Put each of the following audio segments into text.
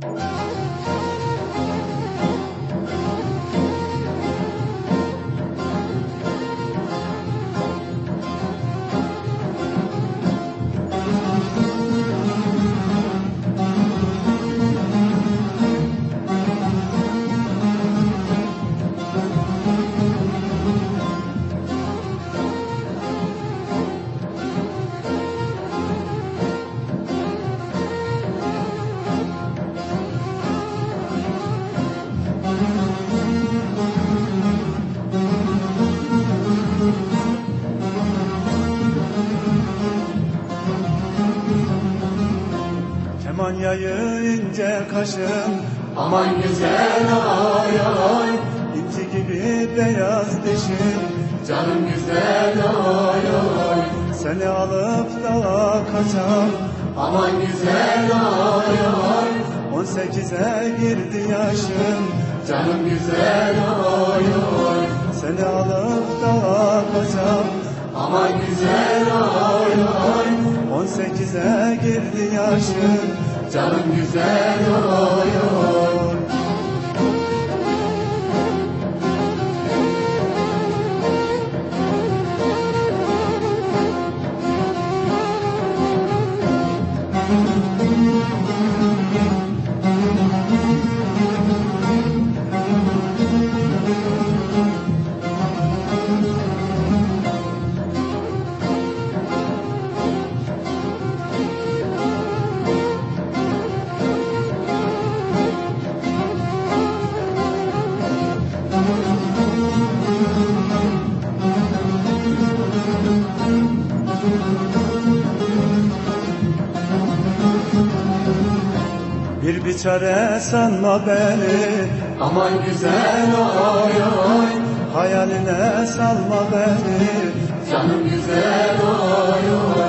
Bye. Kemanyayı ince kaşın Aman güzel ay ay. İnci gibi beyaz dişin Canım güzel ay ay. Seni alıp dağa kaçan Aman güzel ay ay. 18'e girdi yaşın Canım güzel ay ay. Seni alıp dağa kaçan Aman güzel ay ay 18'e girdi yaşın Canım güzel ay Bir biçare sanma beni. Aman güzel ay ay Hayaline salma beni. Canım güzel ay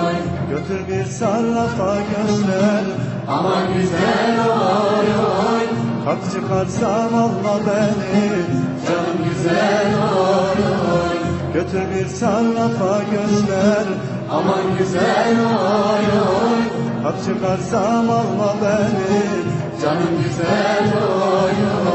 ay Götür bir sarrafa göster Aman güzel ay ay Kalk çıkarsam alma beni. Canım güzel ay ay Götür bir sarrafa göster Aman güzel ay ay Kalk çıkarsam alma beni. Canım güzel ay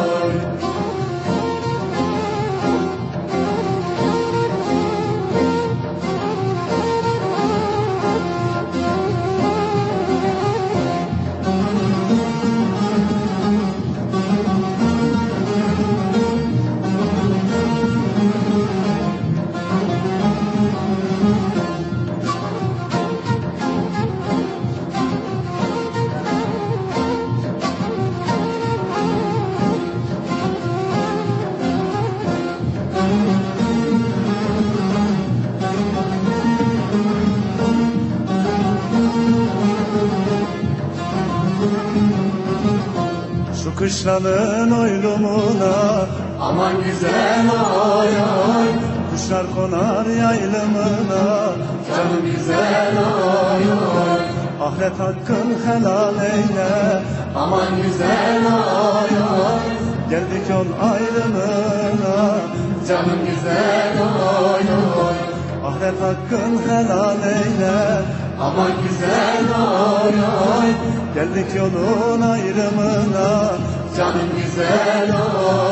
Şu kışlanın oylumuna. Aman güzel ay ay. Kuşlar konar yaylımına Canım güzel ay ay. Ahiret hakkın helal eyle. Aman güzel ay ay. Geldik yol ayrımına Canım güzel ay ay. Ahiret hakkın helal eyle. Aman güzel ay ay. Geldik yolun ayrımına güzel ay